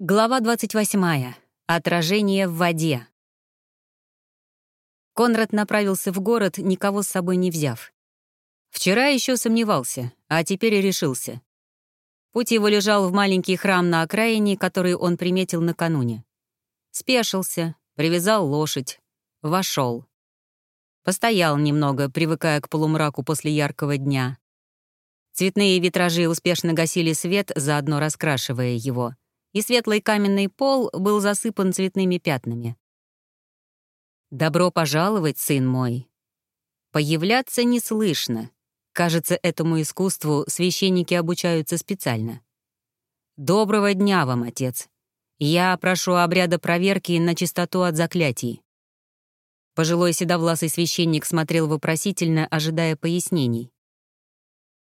Глава 28. Отражение в воде. Конрад направился в город, никого с собой не взяв. Вчера еще сомневался, а теперь и решился. Путь его лежал в маленький храм на окраине, который он приметил накануне. Спешился, привязал лошадь, вошел. Постоял немного, привыкая к полумраку после яркого дня. Цветные витражи успешно гасили свет, заодно раскрашивая его — и светлый каменный пол был засыпан цветными пятнами. «Добро пожаловать, сын мой!» Появляться не слышно. Кажется, этому искусству священники обучаются специально. «Доброго дня вам, отец. Я прошу обряда проверки на чистоту от заклятий». Пожилой седовласый священник смотрел вопросительно, ожидая пояснений.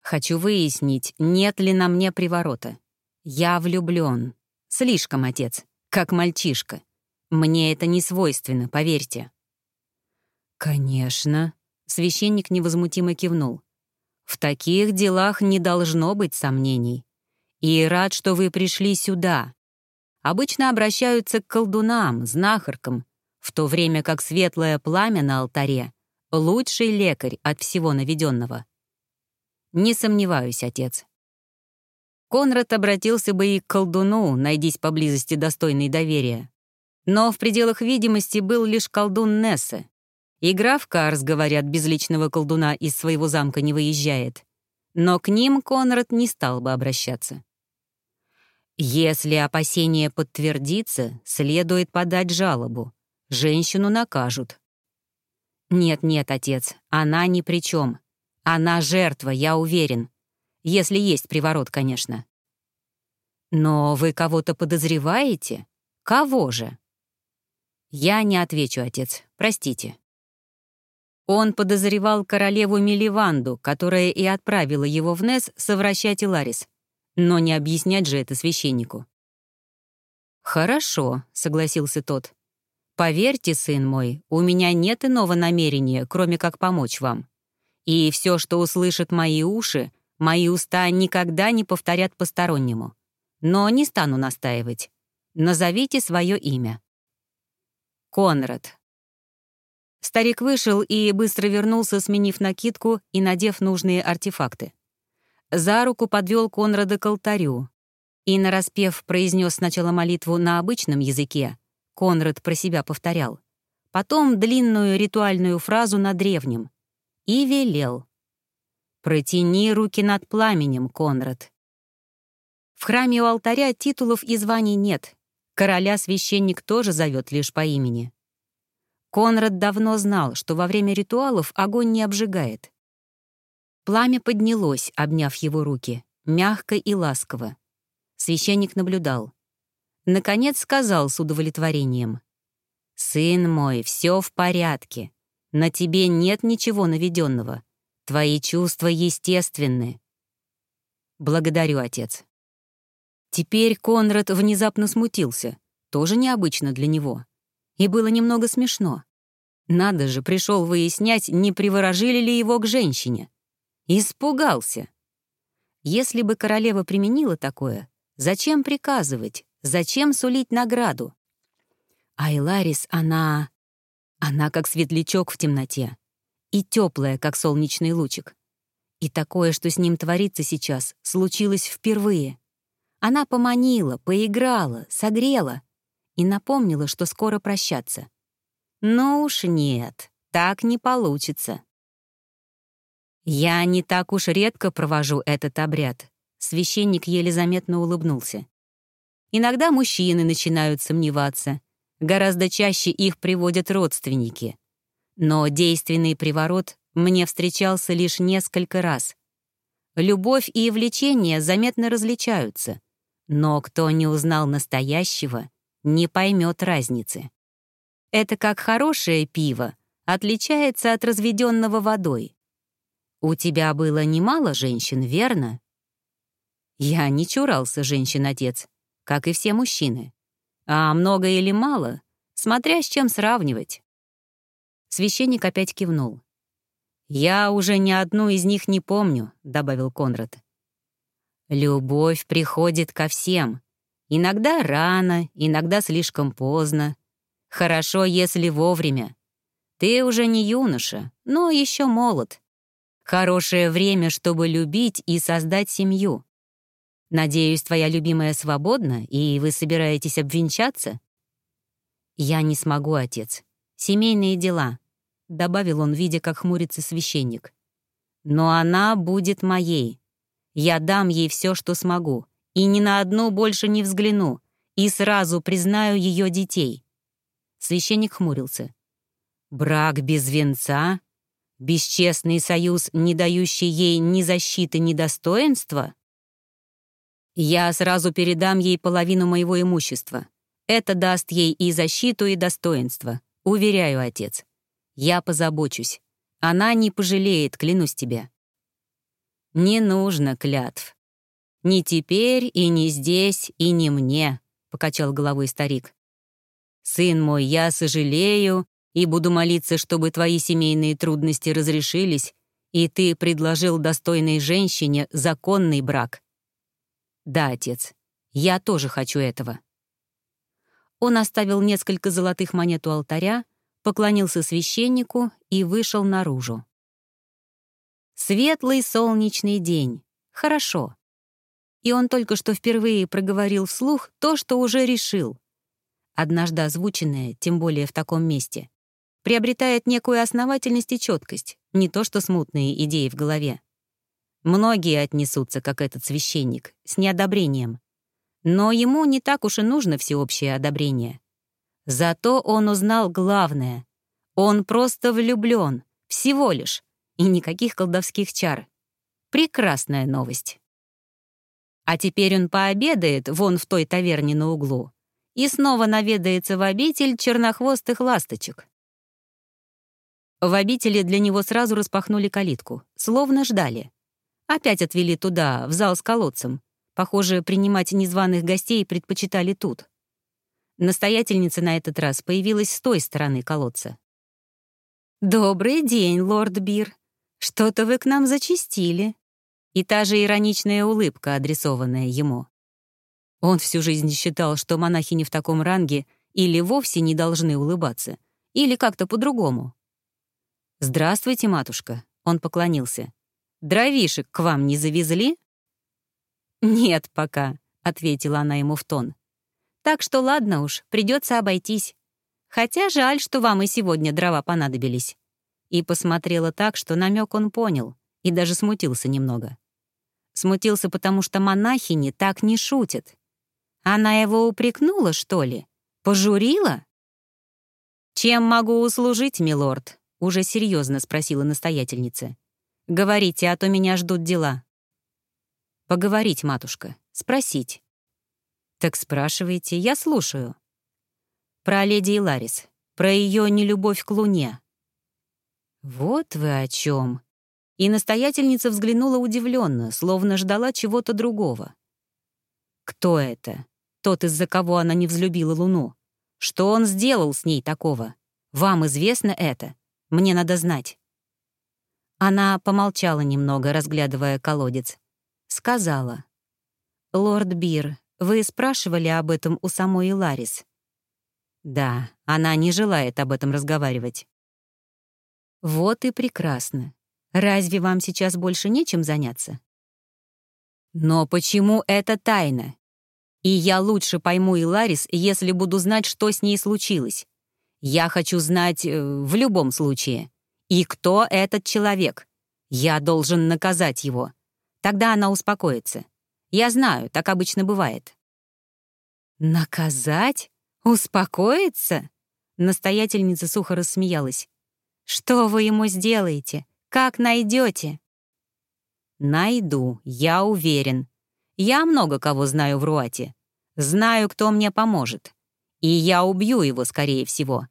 «Хочу выяснить, нет ли на мне приворота. Я влюблен. Слишком, отец, как мальчишка. Мне это не свойственно, поверьте». «Конечно», — священник невозмутимо кивнул. «В таких делах не должно быть сомнений. И рад, что вы пришли сюда. Обычно обращаются к колдунам, знахаркам, в то время как светлое пламя на алтаре — лучший лекарь от всего наведенного. Не сомневаюсь, отец. Конрад обратился бы и к колдуну, найдись поблизости достойный доверия. Но в пределах видимости был лишь колдун Нессе. Игра в Карс, говорят, без личного колдуна из своего замка не выезжает. Но к ним Конрад не стал бы обращаться. Если опасение подтвердится, следует подать жалобу. Женщину накажут. Нет-нет, отец, она ни при чем. Она жертва, я уверен. Если есть приворот, конечно. Но вы кого-то подозреваете? Кого же? Я не отвечу, отец, простите. Он подозревал королеву Миливанду, которая и отправила его в Нес совращать Иларис. Но не объяснять же это священнику. «Хорошо», — согласился тот. «Поверьте, сын мой, у меня нет иного намерения, кроме как помочь вам. И все, что услышат мои уши, Мои уста никогда не повторят постороннему. Но не стану настаивать. Назовите свое имя. Конрад. Старик вышел и быстро вернулся, сменив накидку и надев нужные артефакты. За руку подвел Конрада к алтарю и, нараспев, произнес сначала молитву на обычном языке. Конрад про себя повторял. Потом длинную ритуальную фразу на древнем. И велел. Протяни руки над пламенем, Конрад. В храме у алтаря титулов и званий нет. Короля священник тоже зовет лишь по имени. Конрад давно знал, что во время ритуалов огонь не обжигает. Пламя поднялось, обняв его руки, мягко и ласково. Священник наблюдал. Наконец сказал с удовлетворением. «Сын мой, все в порядке. На тебе нет ничего наведенного. Твои чувства естественны. Благодарю, отец. Теперь Конрад внезапно смутился. Тоже необычно для него. И было немного смешно. Надо же, пришел выяснять, не приворожили ли его к женщине. Испугался. Если бы королева применила такое, зачем приказывать, зачем сулить награду? Айларис, она... Она как светлячок в темноте и теплое, как солнечный лучик. И такое, что с ним творится сейчас, случилось впервые. Она поманила, поиграла, согрела и напомнила, что скоро прощаться. Ну уж нет, так не получится. Я не так уж редко провожу этот обряд. Священник еле заметно улыбнулся. Иногда мужчины начинают сомневаться. Гораздо чаще их приводят родственники. Но действенный приворот мне встречался лишь несколько раз. Любовь и влечение заметно различаются, но кто не узнал настоящего, не поймет разницы. Это как хорошее пиво отличается от разведенного водой. У тебя было немало женщин, верно? Я не чурался женщин-отец, как и все мужчины. А много или мало, смотря с чем сравнивать. Священник опять кивнул. «Я уже ни одну из них не помню», — добавил Конрад. «Любовь приходит ко всем, Иногда рано, иногда слишком поздно. Хорошо, если вовремя. Ты уже не юноша, но еще молод. Хорошее время, чтобы любить и создать семью. Надеюсь, твоя любимая свободна, и вы собираетесь обвенчаться? Я не смогу, отец. Семейные дела, — добавил он, видя, как хмурится священник. Но она будет моей. Я дам ей все, что смогу и ни на одну больше не взгляну, и сразу признаю ее детей». Священник хмурился. «Брак без венца? Бесчестный союз, не дающий ей ни защиты, ни достоинства?» «Я сразу передам ей половину моего имущества. Это даст ей и защиту, и достоинство. Уверяю, отец. Я позабочусь. Она не пожалеет, клянусь тебе». «Не нужно клятв. «Не теперь и не здесь и не мне», — покачал головой старик. «Сын мой, я сожалею и буду молиться, чтобы твои семейные трудности разрешились, и ты предложил достойной женщине законный брак». «Да, отец, я тоже хочу этого». Он оставил несколько золотых монет у алтаря, поклонился священнику и вышел наружу. Светлый солнечный день. Хорошо и он только что впервые проговорил вслух то, что уже решил. Однажды озвученное, тем более в таком месте, приобретает некую основательность и четкость, не то что смутные идеи в голове. Многие отнесутся, как этот священник, с неодобрением. Но ему не так уж и нужно всеобщее одобрение. Зато он узнал главное. Он просто влюблен, всего лишь, и никаких колдовских чар. Прекрасная новость. А теперь он пообедает вон в той таверне на углу и снова наведается в обитель чернохвостых ласточек. В обители для него сразу распахнули калитку, словно ждали. Опять отвели туда, в зал с колодцем. Похоже, принимать незваных гостей предпочитали тут. Настоятельница на этот раз появилась с той стороны колодца. «Добрый день, лорд Бир. Что-то вы к нам зачистили и та же ироничная улыбка, адресованная ему. Он всю жизнь считал, что монахини в таком ранге или вовсе не должны улыбаться, или как-то по-другому. «Здравствуйте, матушка», — он поклонился. «Дровишек к вам не завезли?» «Нет пока», — ответила она ему в тон. «Так что ладно уж, придется обойтись. Хотя жаль, что вам и сегодня дрова понадобились». И посмотрела так, что намек он понял и даже смутился немного. Смутился, потому что монахини так не шутят. Она его упрекнула, что ли? Пожурила? «Чем могу услужить, милорд?» — уже серьезно спросила настоятельница. «Говорите, а то меня ждут дела». «Поговорить, матушка. Спросить». «Так спрашивайте, я слушаю». «Про леди Иларис, про ее нелюбовь к луне». «Вот вы о чем, и настоятельница взглянула удивленно, словно ждала чего-то другого. Кто это? Тот, из-за кого она не взлюбила Луну. Что он сделал с ней такого? Вам известно это? Мне надо знать. Она помолчала немного, разглядывая колодец. Сказала. «Лорд Бир, вы спрашивали об этом у самой Иларис?» «Да, она не желает об этом разговаривать». «Вот и прекрасно. Разве вам сейчас больше нечем заняться? Но почему это тайна? И я лучше пойму и Ларис, если буду знать, что с ней случилось. Я хочу знать э, в любом случае. И кто этот человек? Я должен наказать его. Тогда она успокоится. Я знаю, так обычно бывает. «Наказать? Успокоиться?» Настоятельница сухо рассмеялась. «Что вы ему сделаете? Как найдете? Найду, я уверен. Я много кого знаю в Руате. Знаю, кто мне поможет. И я убью его, скорее всего.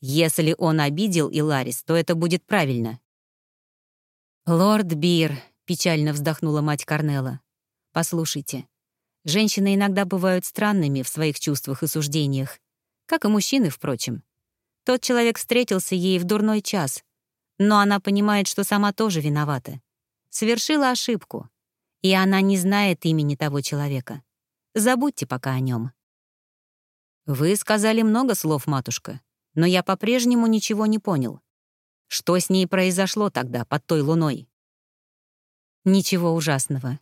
Если он обидел Иларис, то это будет правильно. «Лорд Бир», — печально вздохнула мать Корнелла. «Послушайте, женщины иногда бывают странными в своих чувствах и суждениях, как и мужчины, впрочем. Тот человек встретился ей в дурной час, но она понимает, что сама тоже виновата. Совершила ошибку. И она не знает имени того человека. Забудьте пока о нем. Вы сказали много слов, матушка, но я по-прежнему ничего не понял. Что с ней произошло тогда, под той луной? Ничего ужасного.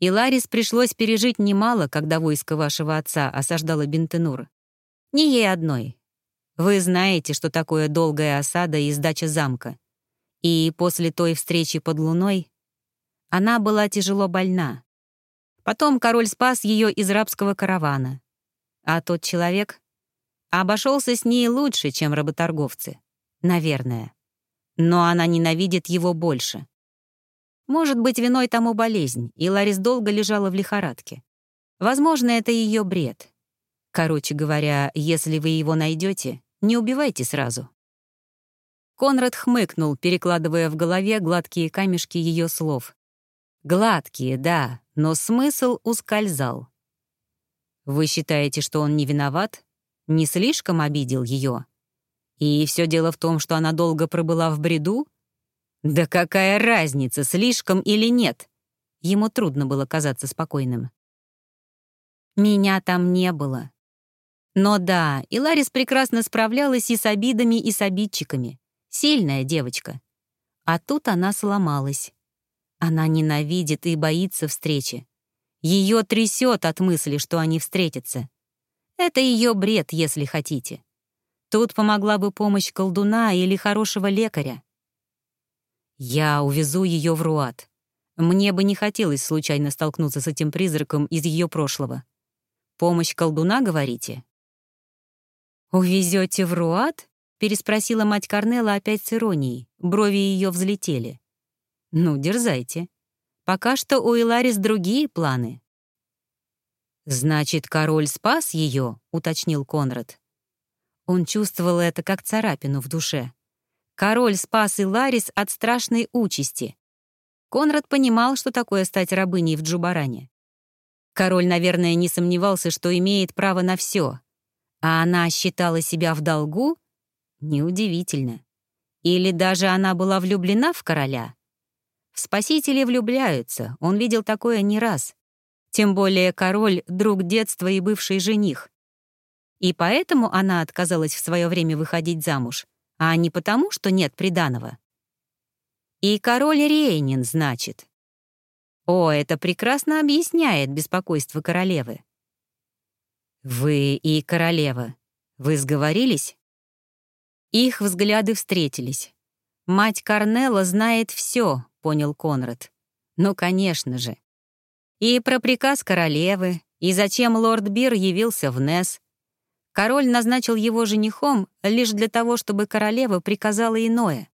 И Ларис пришлось пережить немало, когда войско вашего отца осаждало Бентенур. Не ей одной. Вы знаете, что такое долгая осада и сдача замка. И после той встречи под луной она была тяжело больна. Потом король спас ее из рабского каравана. А тот человек обошелся с ней лучше, чем работорговцы. Наверное. Но она ненавидит его больше. Может быть, виной тому болезнь, и Ларис долго лежала в лихорадке. Возможно, это ее бред. Короче говоря, если вы его найдете, не убивайте сразу. Конрад хмыкнул, перекладывая в голове гладкие камешки ее слов. Гладкие, да, но смысл ускользал. Вы считаете, что он не виноват? Не слишком обидел ее? И все дело в том, что она долго пробыла в бреду? Да какая разница, слишком или нет? Ему трудно было казаться спокойным. Меня там не было. Но да, и Ларис прекрасно справлялась и с обидами, и с обидчиками. Сильная девочка. А тут она сломалась. Она ненавидит и боится встречи. Ее трясет от мысли, что они встретятся. Это ее бред, если хотите. Тут помогла бы помощь колдуна или хорошего лекаря. Я увезу ее в Руат. Мне бы не хотелось случайно столкнуться с этим призраком из ее прошлого. Помощь колдуна, говорите? «Увезете в Руат?» — переспросила мать Корнела опять с иронией. Брови ее взлетели. «Ну, дерзайте. Пока что у Иларис другие планы». «Значит, король спас ее?» — уточнил Конрад. Он чувствовал это как царапину в душе. Король спас Иларис от страшной участи. Конрад понимал, что такое стать рабыней в Джубаране. Король, наверное, не сомневался, что имеет право на все, а она считала себя в долгу? Неудивительно. Или даже она была влюблена в короля? В спасители влюбляются, он видел такое не раз. Тем более король — друг детства и бывший жених. И поэтому она отказалась в свое время выходить замуж, а не потому, что нет приданого. И король Рейнин, значит. О, это прекрасно объясняет беспокойство королевы. «Вы и королева. Вы сговорились?» Их взгляды встретились. «Мать Корнелла знает все», — понял Конрад. «Ну, конечно же. И про приказ королевы, и зачем лорд Бир явился в Нес, Король назначил его женихом лишь для того, чтобы королева приказала иное.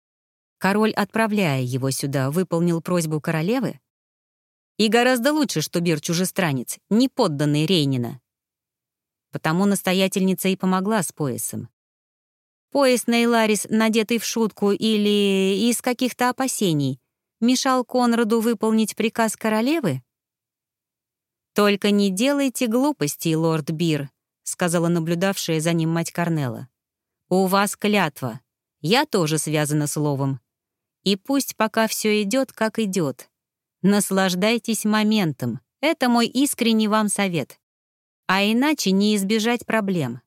Король, отправляя его сюда, выполнил просьбу королевы? И гораздо лучше, что Бир чужестранец, не подданный Рейнина. Потому настоятельница и помогла с поясом. Пояс Нейларис, надетый в шутку или из каких-то опасений, мешал Конраду выполнить приказ королевы? «Только не делайте глупостей, лорд Бир», — сказала наблюдавшая за ним мать Корнелла. «У вас клятва. Я тоже связана словом. И пусть пока все идет, как идет. Наслаждайтесь моментом. Это мой искренний вам совет. А иначе не избежать проблем.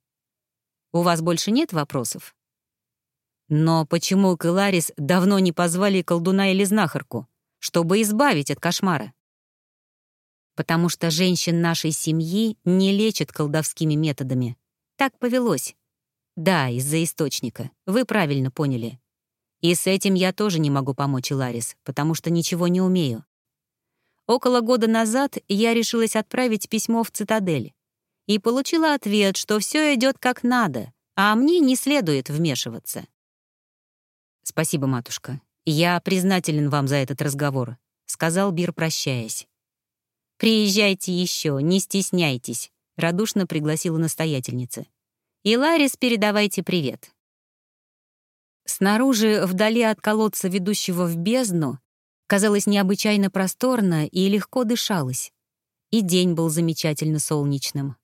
У вас больше нет вопросов? Но почему Кэларис давно не позвали колдуна или знахарку, чтобы избавить от кошмара? Потому что женщин нашей семьи не лечат колдовскими методами. Так повелось. Да, из-за источника. Вы правильно поняли. И с этим я тоже не могу помочь, Ларис, потому что ничего не умею. Около года назад я решилась отправить письмо в цитадель и получила ответ, что все идет как надо, а мне не следует вмешиваться. «Спасибо, матушка. Я признателен вам за этот разговор», — сказал Бир, прощаясь. «Приезжайте еще, не стесняйтесь», — радушно пригласила настоятельница. «И Ларис передавайте привет». Снаружи, вдали от колодца, ведущего в бездну, казалось необычайно просторно и легко дышалось. И день был замечательно солнечным.